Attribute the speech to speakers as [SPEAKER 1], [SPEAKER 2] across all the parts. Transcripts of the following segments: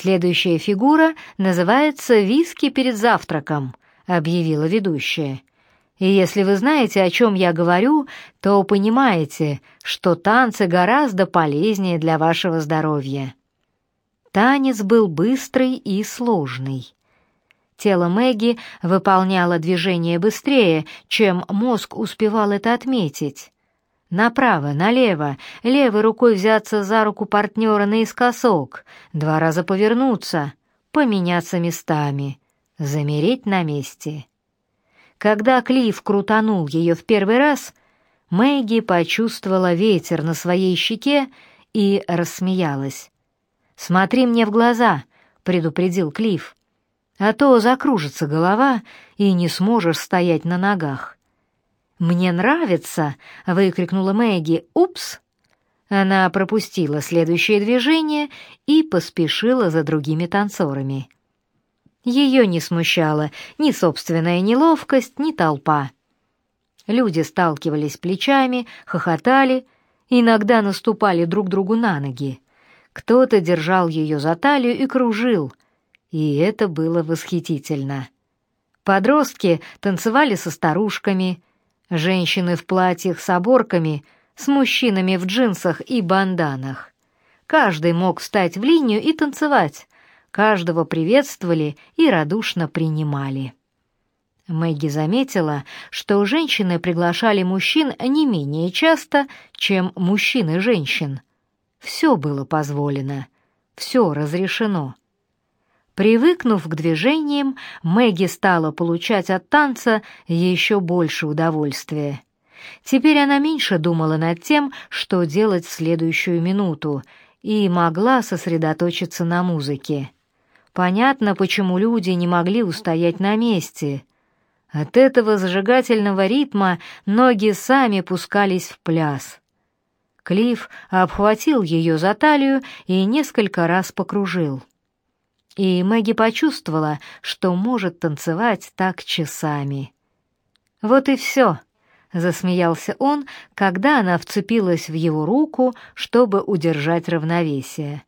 [SPEAKER 1] Следующая фигура называется «Виски перед завтраком», — объявила ведущая. И если вы знаете, о чем я говорю, то понимаете, что танцы гораздо полезнее для вашего здоровья. Танец был быстрый и сложный. Тело Мэгги выполняло движение быстрее, чем мозг успевал это отметить. Направо, налево, левой рукой взяться за руку партнера наискосок, два раза повернуться, поменяться местами, замереть на месте. Когда Клифф крутанул ее в первый раз, Мэгги почувствовала ветер на своей щеке и рассмеялась. «Смотри мне в глаза», — предупредил Клифф а то закружится голова и не сможешь стоять на ногах. «Мне нравится!» — выкрикнула Мэгги. «Упс!» Она пропустила следующее движение и поспешила за другими танцорами. Ее не смущала ни собственная неловкость, ни толпа. Люди сталкивались плечами, хохотали, иногда наступали друг другу на ноги. Кто-то держал ее за талию и кружил — и это было восхитительно. Подростки танцевали со старушками, женщины в платьях с оборками, с мужчинами в джинсах и банданах. Каждый мог встать в линию и танцевать, каждого приветствовали и радушно принимали. Мэгги заметила, что женщины приглашали мужчин не менее часто, чем мужчины женщин. Все было позволено, все разрешено. Привыкнув к движениям, Мэгги стала получать от танца еще больше удовольствия. Теперь она меньше думала над тем, что делать в следующую минуту, и могла сосредоточиться на музыке. Понятно, почему люди не могли устоять на месте. От этого зажигательного ритма ноги сами пускались в пляс. Клифф обхватил ее за талию и несколько раз покружил и Мэгги почувствовала, что может танцевать так часами. «Вот и все», — засмеялся он, когда она вцепилась в его руку, чтобы удержать равновесие.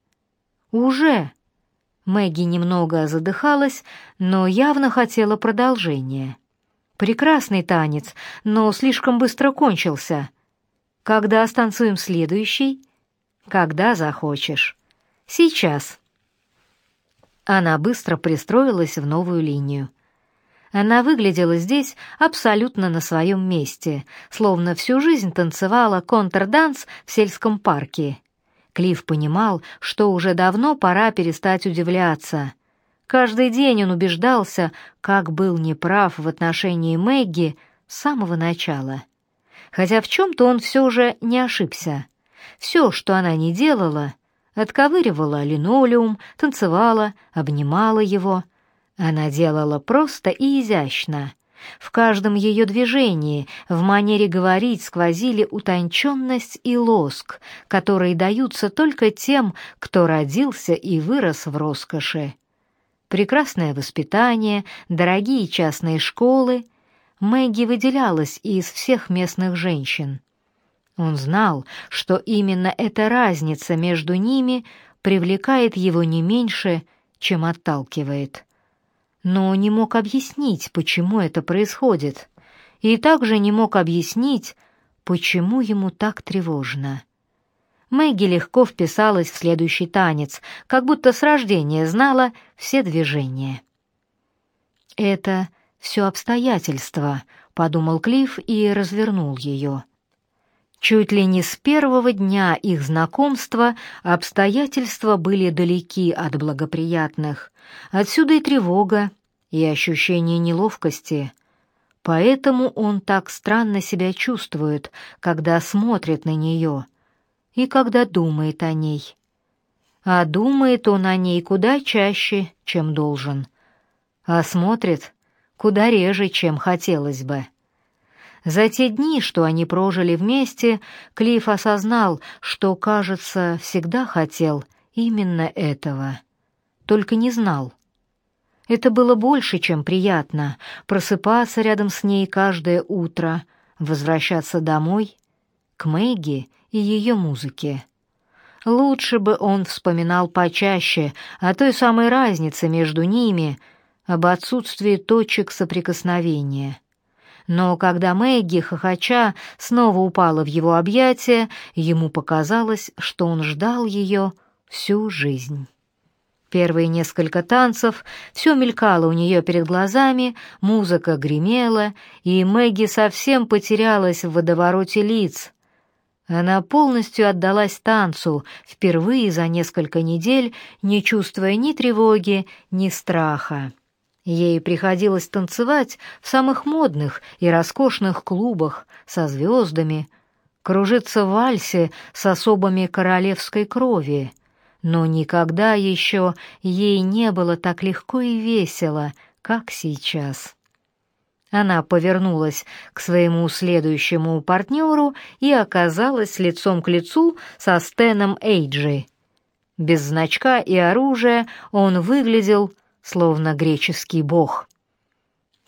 [SPEAKER 1] «Уже?» Мэгги немного задыхалась, но явно хотела продолжения. «Прекрасный танец, но слишком быстро кончился. Когда станцуем следующий?» «Когда захочешь. Сейчас». Она быстро пристроилась в новую линию. Она выглядела здесь абсолютно на своем месте, словно всю жизнь танцевала контрданс в сельском парке. Клифф понимал, что уже давно пора перестать удивляться. Каждый день он убеждался, как был неправ в отношении Мэгги с самого начала. Хотя в чем-то он все же не ошибся. Все, что она не делала, отковыривала линолеум, танцевала, обнимала его. Она делала просто и изящно. В каждом ее движении, в манере говорить сквозили утонченность и лоск, которые даются только тем, кто родился и вырос в роскоши. Прекрасное воспитание, дорогие частные школы. Мэгги выделялась из всех местных женщин. Он знал, что именно эта разница между ними привлекает его не меньше, чем отталкивает. Но не мог объяснить, почему это происходит, и также не мог объяснить, почему ему так тревожно. Мэгги легко вписалась в следующий танец, как будто с рождения знала все движения. «Это все обстоятельства», — подумал Клифф и развернул ее. Чуть ли не с первого дня их знакомства обстоятельства были далеки от благоприятных. Отсюда и тревога, и ощущение неловкости. Поэтому он так странно себя чувствует, когда смотрит на нее и когда думает о ней. А думает он о ней куда чаще, чем должен, а смотрит куда реже, чем хотелось бы. За те дни, что они прожили вместе, Клифф осознал, что, кажется, всегда хотел именно этого. Только не знал. Это было больше, чем приятно — просыпаться рядом с ней каждое утро, возвращаться домой, к Мэгги и ее музыке. Лучше бы он вспоминал почаще о той самой разнице между ними, об отсутствии точек соприкосновения. Но когда Мэгги, хохоча, снова упала в его объятия, ему показалось, что он ждал ее всю жизнь. Первые несколько танцев все мелькало у нее перед глазами, музыка гремела, и Мэгги совсем потерялась в водовороте лиц. Она полностью отдалась танцу, впервые за несколько недель, не чувствуя ни тревоги, ни страха. Ей приходилось танцевать в самых модных и роскошных клубах со звездами, кружиться в вальсе с особами королевской крови — но никогда еще ей не было так легко и весело, как сейчас. Она повернулась к своему следующему партнеру и оказалась лицом к лицу со Стеном Эйджи. Без значка и оружия он выглядел словно греческий бог.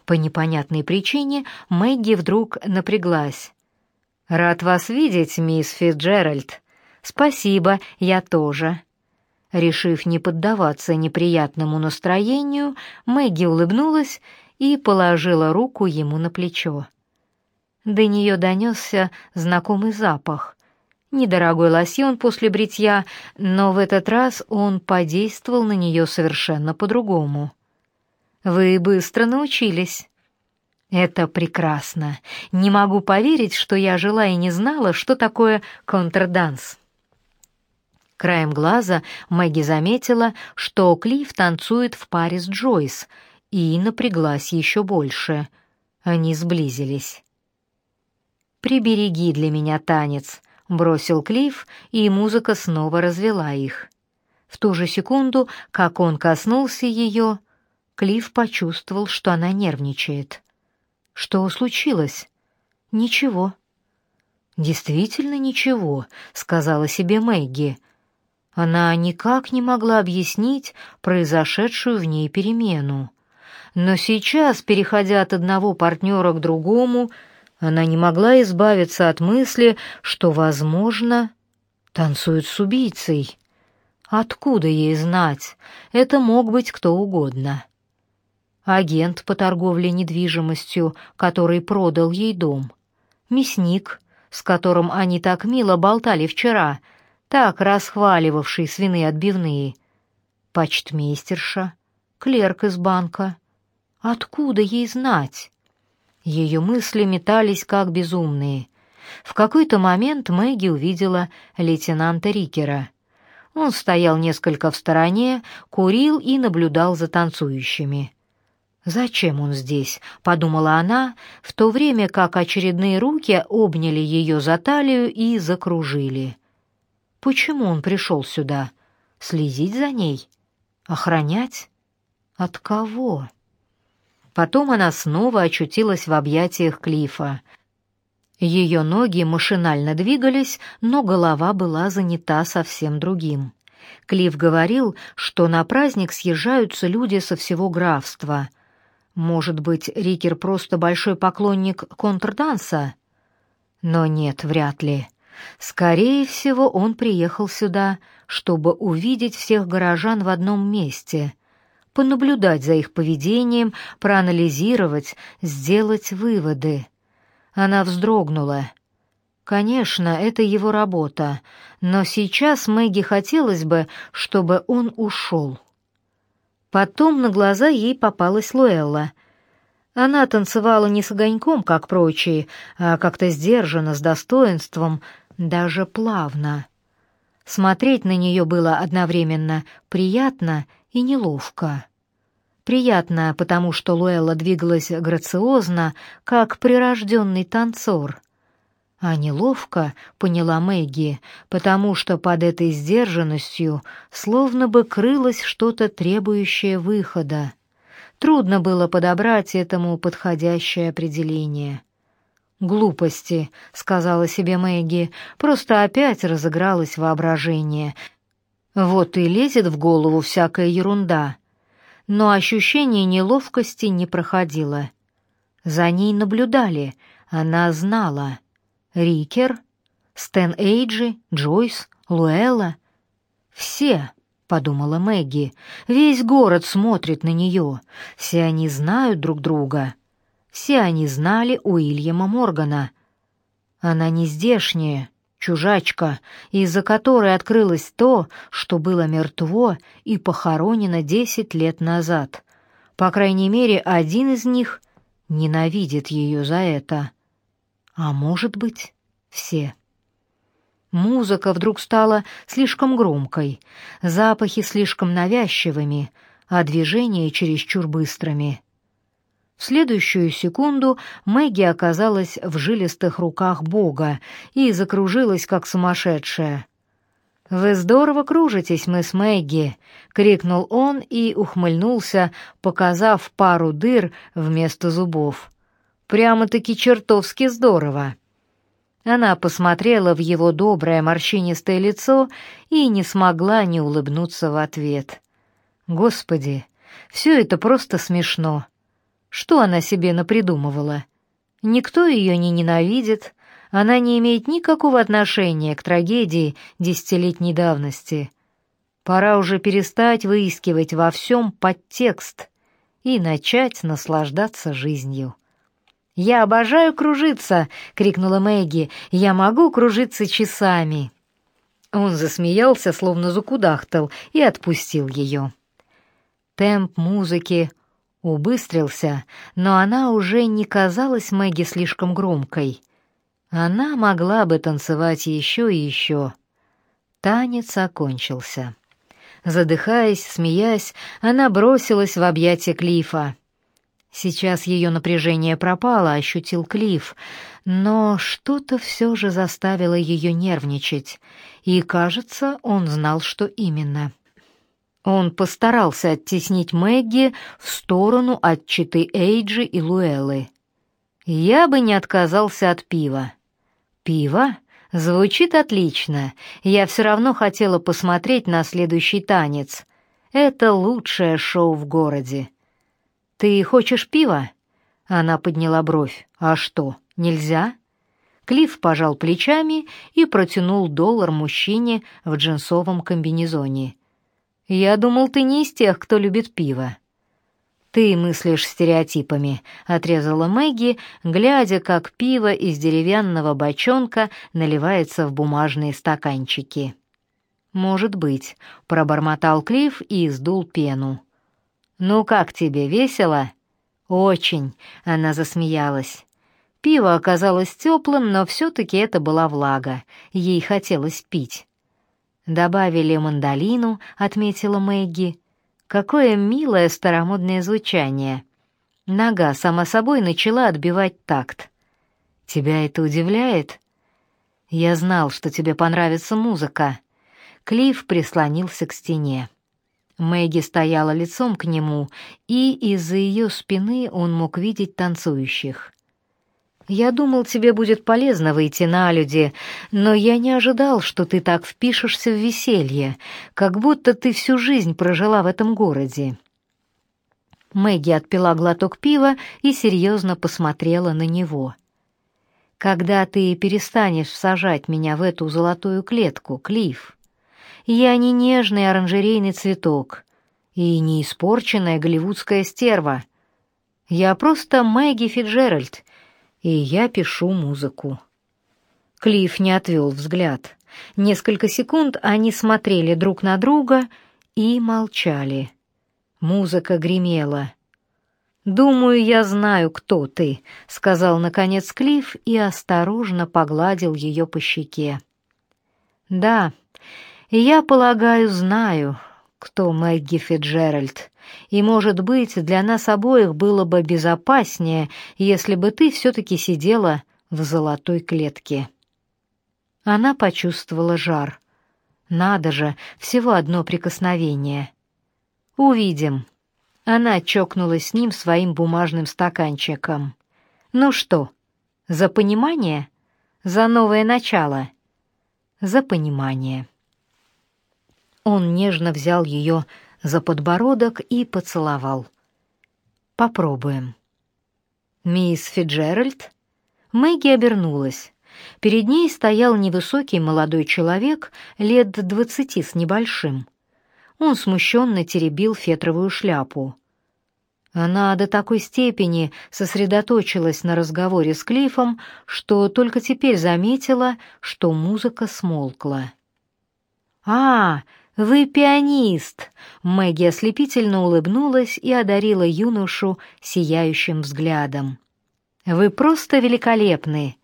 [SPEAKER 1] По непонятной причине Мэгги вдруг напряглась. «Рад вас видеть, мисс Фитджеральд. Спасибо, я тоже». Решив не поддаваться неприятному настроению, Мэгги улыбнулась и положила руку ему на плечо. До нее донесся знакомый запах. Недорогой лосьон после бритья, но в этот раз он подействовал на нее совершенно по-другому. «Вы быстро научились». «Это прекрасно. Не могу поверить, что я жила и не знала, что такое контрданс». Краем глаза Мэгги заметила, что Клифф танцует в паре с Джойс, и напряглась еще больше. Они сблизились. «Прибереги для меня танец», — бросил Клифф, и музыка снова развела их. В ту же секунду, как он коснулся ее, Клифф почувствовал, что она нервничает. «Что случилось?» «Ничего». «Действительно ничего», — сказала себе Мэгги. Она никак не могла объяснить произошедшую в ней перемену. Но сейчас, переходя от одного партнера к другому, она не могла избавиться от мысли, что, возможно, танцует с убийцей. Откуда ей знать? Это мог быть кто угодно. Агент по торговле недвижимостью, который продал ей дом. Мясник, с которым они так мило болтали вчера — так расхваливавший свиные отбивные. Почтмейстерша, клерк из банка. Откуда ей знать? Ее мысли метались как безумные. В какой-то момент Мэгги увидела лейтенанта Рикера. Он стоял несколько в стороне, курил и наблюдал за танцующими. «Зачем он здесь?» — подумала она, в то время как очередные руки обняли ее за талию и закружили. Почему он пришел сюда? Следить за ней? Охранять? От кого? Потом она снова очутилась в объятиях Клифа. Ее ноги машинально двигались, но голова была занята совсем другим. Клифф говорил, что на праздник съезжаются люди со всего графства. Может быть, Рикер просто большой поклонник контрданса? Но нет, вряд ли. Скорее всего, он приехал сюда, чтобы увидеть всех горожан в одном месте, понаблюдать за их поведением, проанализировать, сделать выводы. Она вздрогнула. Конечно, это его работа, но сейчас Мэгги хотелось бы, чтобы он ушел. Потом на глаза ей попалась Луэлла. Она танцевала не с огоньком, как прочие, а как-то сдержанно, с достоинством, даже плавно. Смотреть на нее было одновременно приятно и неловко. Приятно, потому что Луэлла двигалась грациозно, как прирожденный танцор. А неловко, поняла Мэгги, потому что под этой сдержанностью словно бы крылось что-то требующее выхода. Трудно было подобрать этому подходящее определение. «Глупости», — сказала себе Мэгги, — «просто опять разыгралось воображение. Вот и лезет в голову всякая ерунда». Но ощущение неловкости не проходило. За ней наблюдали, она знала. Рикер, Стэн Эйджи, Джойс, Луэлла Все, подумала Мэгги. Весь город смотрит на нее. Все они знают друг друга. Все они знали Уильяма Моргана. Она не здешняя, чужачка, из-за которой открылось то, что было мертво и похоронено десять лет назад. По крайней мере, один из них ненавидит ее за это. А может быть, все. Музыка вдруг стала слишком громкой, запахи слишком навязчивыми, а движения чересчур быстрыми. В следующую секунду Мэгги оказалась в жилистых руках Бога и закружилась, как сумасшедшая. «Вы здорово кружитесь, мы с Мэгги!» — крикнул он и ухмыльнулся, показав пару дыр вместо зубов. «Прямо-таки чертовски здорово!» Она посмотрела в его доброе морщинистое лицо и не смогла не улыбнуться в ответ. Господи, все это просто смешно. Что она себе напридумывала? Никто ее не ненавидит, она не имеет никакого отношения к трагедии десятилетней давности. Пора уже перестать выискивать во всем подтекст и начать наслаждаться жизнью. «Я обожаю кружиться!» — крикнула Мэгги. «Я могу кружиться часами!» Он засмеялся, словно закудахтал, и отпустил ее. Темп музыки убыстрился, но она уже не казалась Мэгги слишком громкой. Она могла бы танцевать еще и еще. Танец окончился. Задыхаясь, смеясь, она бросилась в объятия Клифа. Сейчас ее напряжение пропало, ощутил Клифф, но что-то все же заставило ее нервничать, и, кажется, он знал, что именно. Он постарался оттеснить Мэгги в сторону от Читы Эйджи и Луэллы. «Я бы не отказался от пива». «Пиво? Звучит отлично. Я все равно хотела посмотреть на следующий танец. Это лучшее шоу в городе». «Ты хочешь пива?» Она подняла бровь. «А что, нельзя?» Клифф пожал плечами и протянул доллар мужчине в джинсовом комбинезоне. «Я думал, ты не из тех, кто любит пиво». «Ты мыслишь стереотипами», — отрезала Мэгги, глядя, как пиво из деревянного бочонка наливается в бумажные стаканчики. «Может быть», — пробормотал Клифф и сдул пену. «Ну как тебе, весело?» «Очень», — она засмеялась. Пиво оказалось теплым, но все-таки это была влага, ей хотелось пить. «Добавили мандолину», — отметила Мэгги. «Какое милое старомодное звучание». Нога сама собой начала отбивать такт. «Тебя это удивляет?» «Я знал, что тебе понравится музыка». Клифф прислонился к стене. Мэгги стояла лицом к нему, и из-за ее спины он мог видеть танцующих. «Я думал, тебе будет полезно выйти на люди, но я не ожидал, что ты так впишешься в веселье, как будто ты всю жизнь прожила в этом городе». Мэгги отпила глоток пива и серьезно посмотрела на него. «Когда ты перестанешь сажать меня в эту золотую клетку, Клифф?» Я не нежный оранжерейный цветок и не испорченная голливудская стерва. Я просто Мэгги Фиджеральд, и я пишу музыку. Клифф не отвел взгляд. Несколько секунд они смотрели друг на друга и молчали. Музыка гремела. «Думаю, я знаю, кто ты», — сказал наконец Клифф и осторожно погладил ее по щеке. «Да, я полагаю, знаю, кто Мэгги Фиджеральд. И, может быть, для нас обоих было бы безопаснее, если бы ты все-таки сидела в золотой клетке. Она почувствовала жар. Надо же, всего одно прикосновение. Увидим. Она чокнулась с ним своим бумажным стаканчиком. Ну что, за понимание? За новое начало? За понимание. Он нежно взял ее за подбородок и поцеловал. Попробуем. Мисс Фиджеральд Мэгги обернулась. Перед ней стоял невысокий молодой человек лет двадцати с небольшим. Он смущенно теребил фетровую шляпу. Она до такой степени сосредоточилась на разговоре с Клифом, что только теперь заметила, что музыка смолкла. «А, вы пианист!» Мэгги ослепительно улыбнулась и одарила юношу сияющим взглядом. «Вы просто великолепны!»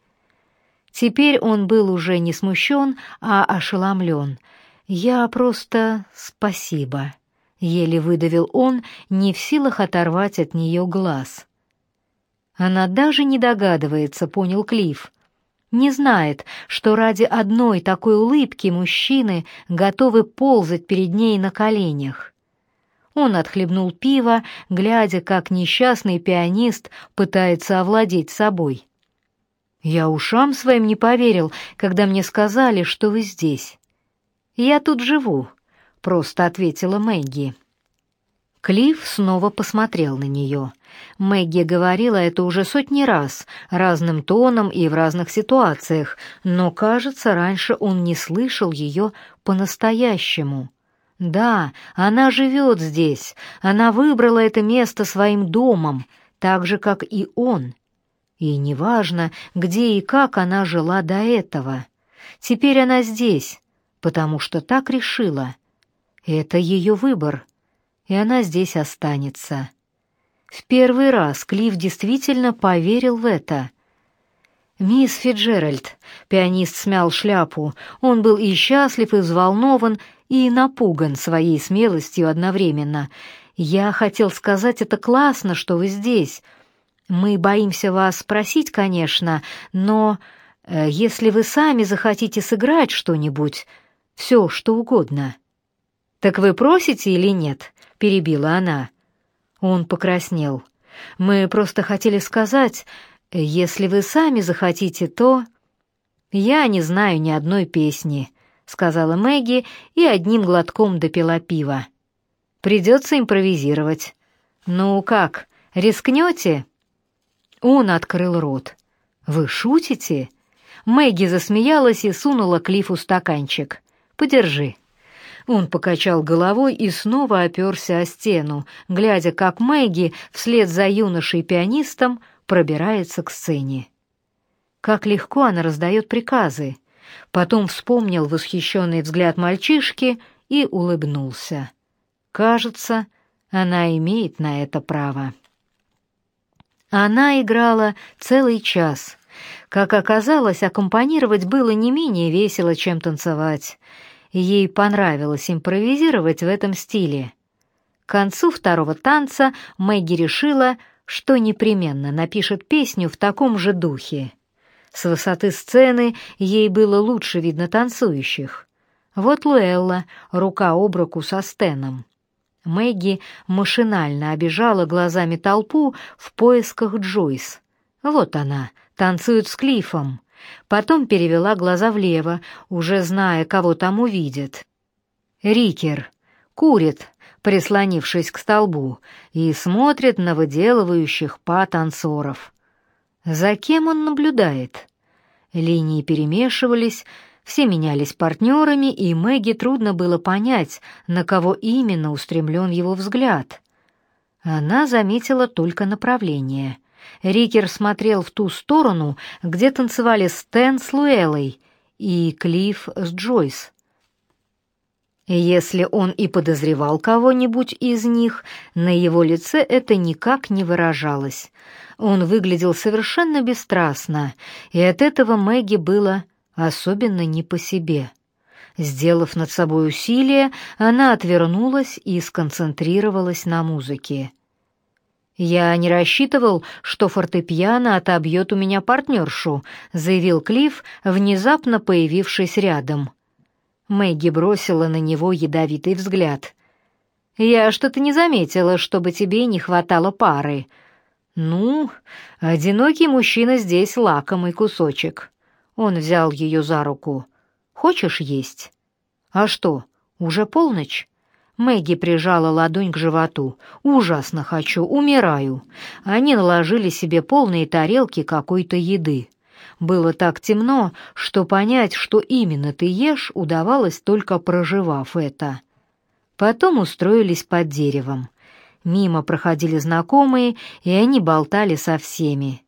[SPEAKER 1] Теперь он был уже не смущен, а ошеломлен. «Я просто... спасибо!» — еле выдавил он, не в силах оторвать от нее глаз. Она даже не догадывается, понял Клифф. Не знает, что ради одной такой улыбки мужчины готовы ползать перед ней на коленях. Он отхлебнул пиво, глядя, как несчастный пианист пытается овладеть собой. «Я ушам своим не поверил, когда мне сказали, что вы здесь. Я тут живу», — просто ответила Мэгги. Клифф снова посмотрел на нее. Мэгги говорила это уже сотни раз, разным тоном и в разных ситуациях, но, кажется, раньше он не слышал ее по-настоящему. Да, она живет здесь, она выбрала это место своим домом, так же, как и он. И неважно, где и как она жила до этого. Теперь она здесь, потому что так решила. Это ее выбор, и она здесь останется. В первый раз Клифф действительно поверил в это. «Мисс Фиджеральд», — пианист смял шляпу, он был и счастлив, и взволнован, и напуган своей смелостью одновременно. «Я хотел сказать, это классно, что вы здесь. Мы боимся вас спросить, конечно, но э, если вы сами захотите сыграть что-нибудь, все, что угодно». «Так вы просите или нет?» — перебила она. Он покраснел. «Мы просто хотели сказать, если вы сами захотите, то...» «Я не знаю ни одной песни», — сказала Мэгги и одним глотком допила пива. «Придется импровизировать». «Ну как, рискнете?» Он открыл рот. «Вы шутите?» Мэгги засмеялась и сунула Клифу стаканчик. «Подержи». Он покачал головой и снова оперся о стену, глядя, как Мэгги вслед за юношей-пианистом пробирается к сцене. Как легко она раздает приказы. Потом вспомнил восхищенный взгляд мальчишки и улыбнулся. Кажется, она имеет на это право. Она играла целый час. Как оказалось, аккомпанировать было не менее весело, чем танцевать. Ей понравилось импровизировать в этом стиле. К концу второго танца Мэгги решила, что непременно напишет песню в таком же духе. С высоты сцены ей было лучше видно танцующих. Вот Луэлла, рука об руку со Стеном. Мэгги машинально обижала глазами толпу в поисках Джойс. Вот она, танцует с Клифом. Потом перевела глаза влево, уже зная, кого там увидит. Рикер курит, прислонившись к столбу, и смотрит на выделывающих па танцоров. За кем он наблюдает? Линии перемешивались, все менялись партнерами, и Мэгги трудно было понять, на кого именно устремлен его взгляд. Она заметила только направление — Рикер смотрел в ту сторону, где танцевали Стэн с Луэлой и Клифф с Джойс. Если он и подозревал кого-нибудь из них, на его лице это никак не выражалось. Он выглядел совершенно бесстрастно, и от этого Мэгги было особенно не по себе. Сделав над собой усилие, она отвернулась и сконцентрировалась на музыке. «Я не рассчитывал, что фортепиано отобьет у меня партнершу», — заявил Клифф, внезапно появившись рядом. Мэгги бросила на него ядовитый взгляд. «Я что-то не заметила, чтобы тебе не хватало пары». «Ну, одинокий мужчина здесь лакомый кусочек». Он взял ее за руку. «Хочешь есть?» «А что, уже полночь?» Мэгги прижала ладонь к животу. «Ужасно хочу, умираю». Они наложили себе полные тарелки какой-то еды. было так темно, что понять, что именно ты ешь, удавалось только проживав это. Потом устроились под деревом. Мимо проходили знакомые, и они болтали со всеми.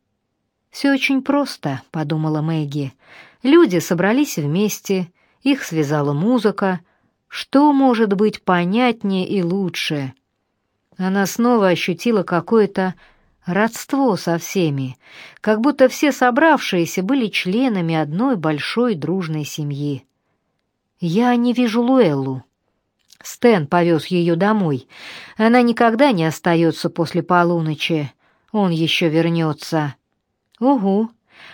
[SPEAKER 1] «Все очень просто», — подумала Мэгги. «Люди собрались вместе, их связала музыка. Что может быть понятнее и лучше?» Она снова ощутила какое-то родство со всеми, как будто все собравшиеся были членами одной большой дружной семьи. «Я не вижу Луэллу». Стэн повез ее домой. Она никогда не остается после полуночи. Он еще вернется. Угу.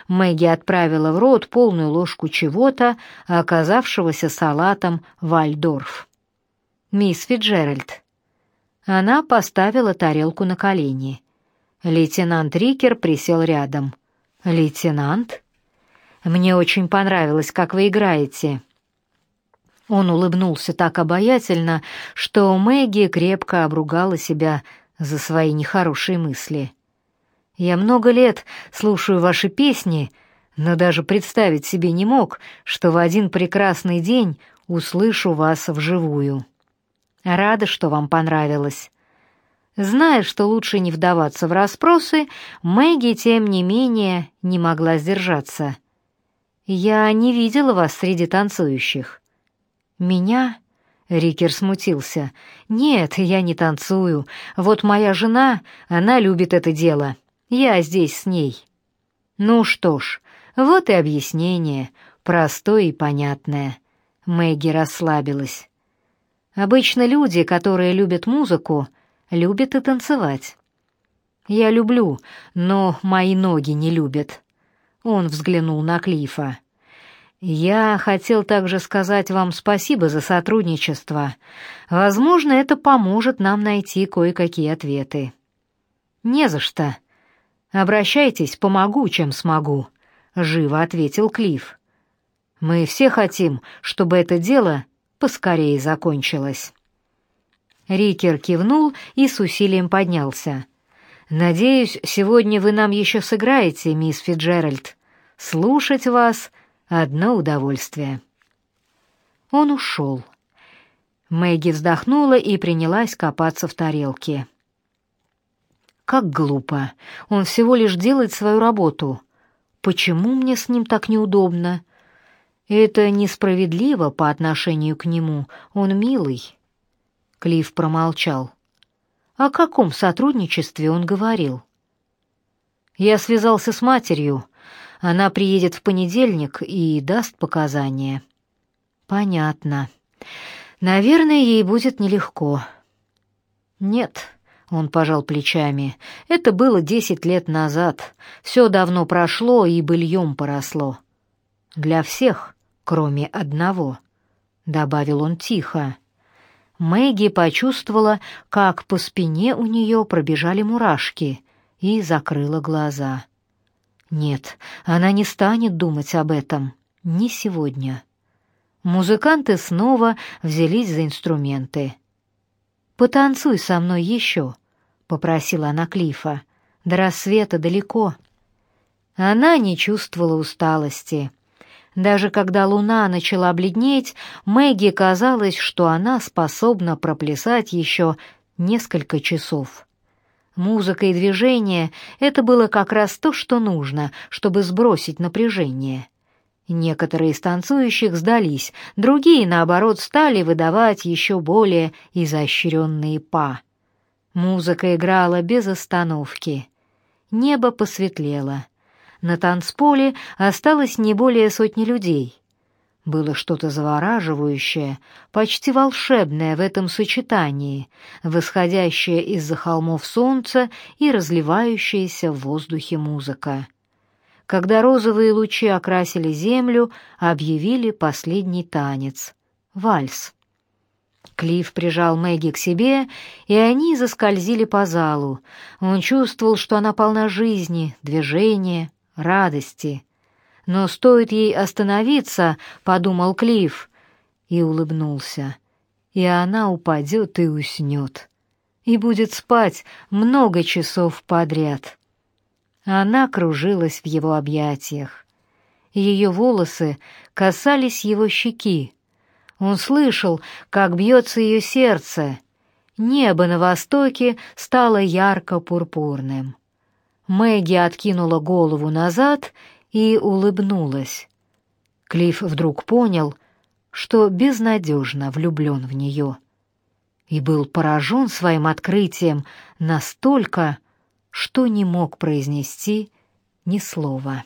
[SPEAKER 1] Мэгги отправила в рот полную ложку чего-то, оказавшегося салатом Вальдорф. «Мисс Фиджеральд». Она поставила тарелку на колени. Лейтенант Рикер присел рядом. «Лейтенант?» «Мне очень понравилось, как вы играете». Он улыбнулся так обаятельно, что Мэгги крепко обругала себя за свои нехорошие мысли. «Я много лет слушаю ваши песни, но даже представить себе не мог, что в один прекрасный день услышу вас вживую. Рада, что вам понравилось». Зная, что лучше не вдаваться в расспросы, Мэгги, тем не менее, не могла сдержаться. «Я не видела вас среди танцующих». «Меня?» — Рикер смутился. «Нет, я не танцую. Вот моя жена, она любит это дело. Я здесь с ней». «Ну что ж, вот и объяснение, простое и понятное». Мэгги расслабилась. «Обычно люди, которые любят музыку, любят и танцевать. Я люблю, но мои ноги не любят». Он взглянул на Клифа. Я хотел также сказать вам спасибо за сотрудничество. Возможно, это поможет нам найти кое-какие ответы. Не за что. Обращайтесь, помогу, чем смогу, живо ответил Клифф. Мы все хотим, чтобы это дело поскорее закончилось. Рикер кивнул и с усилием поднялся. Надеюсь, сегодня вы нам еще сыграете, мисс Фиджеральд. Слушать вас Одно удовольствие. Он ушел. Мэгги вздохнула и принялась копаться в тарелке. Как глупо. Он всего лишь делает свою работу. Почему мне с ним так неудобно? Это несправедливо по отношению к нему. Он милый. Клифф промолчал. О каком сотрудничестве он говорил? Я связался с матерью. Она приедет в понедельник и даст показания. Понятно. Наверное, ей будет нелегко. Нет, он пожал плечами. Это было десять лет назад. Все давно прошло и быльем поросло. Для всех, кроме одного, добавил он тихо. Мэгги почувствовала, как по спине у нее пробежали мурашки, и закрыла глаза. Нет, она не станет думать об этом. Не сегодня. Музыканты снова взялись за инструменты. «Потанцуй со мной еще», — попросила она Клифа. «До рассвета далеко». Она не чувствовала усталости. Даже когда луна начала бледнеть, Мэгги казалось, что она способна проплясать еще несколько часов. Музыка и движение — это было как раз то, что нужно, чтобы сбросить напряжение. Некоторые из танцующих сдались, другие, наоборот, стали выдавать еще более изощренные па. Музыка играла без остановки. Небо посветлело. На танцполе осталось не более сотни людей. Было что-то завораживающее, почти волшебное в этом сочетании, восходящее из-за холмов солнце и разливающееся в воздухе музыка. Когда розовые лучи окрасили землю, объявили последний танец — вальс. Клифф прижал Мэгги к себе, и они заскользили по залу. Он чувствовал, что она полна жизни, движения, радости — но стоит ей остановиться, подумал Клифф и улыбнулся. И она упадет и уснет. И будет спать много часов подряд. Она кружилась в его объятиях. ее волосы касались его щеки. Он слышал, как бьется ее сердце. Небо на востоке стало ярко-пурпурным. Мэгги откинула голову назад и улыбнулась. Клифф вдруг понял, что безнадежно влюблен в нее. И был поражен своим открытием настолько, что не мог произнести ни слова.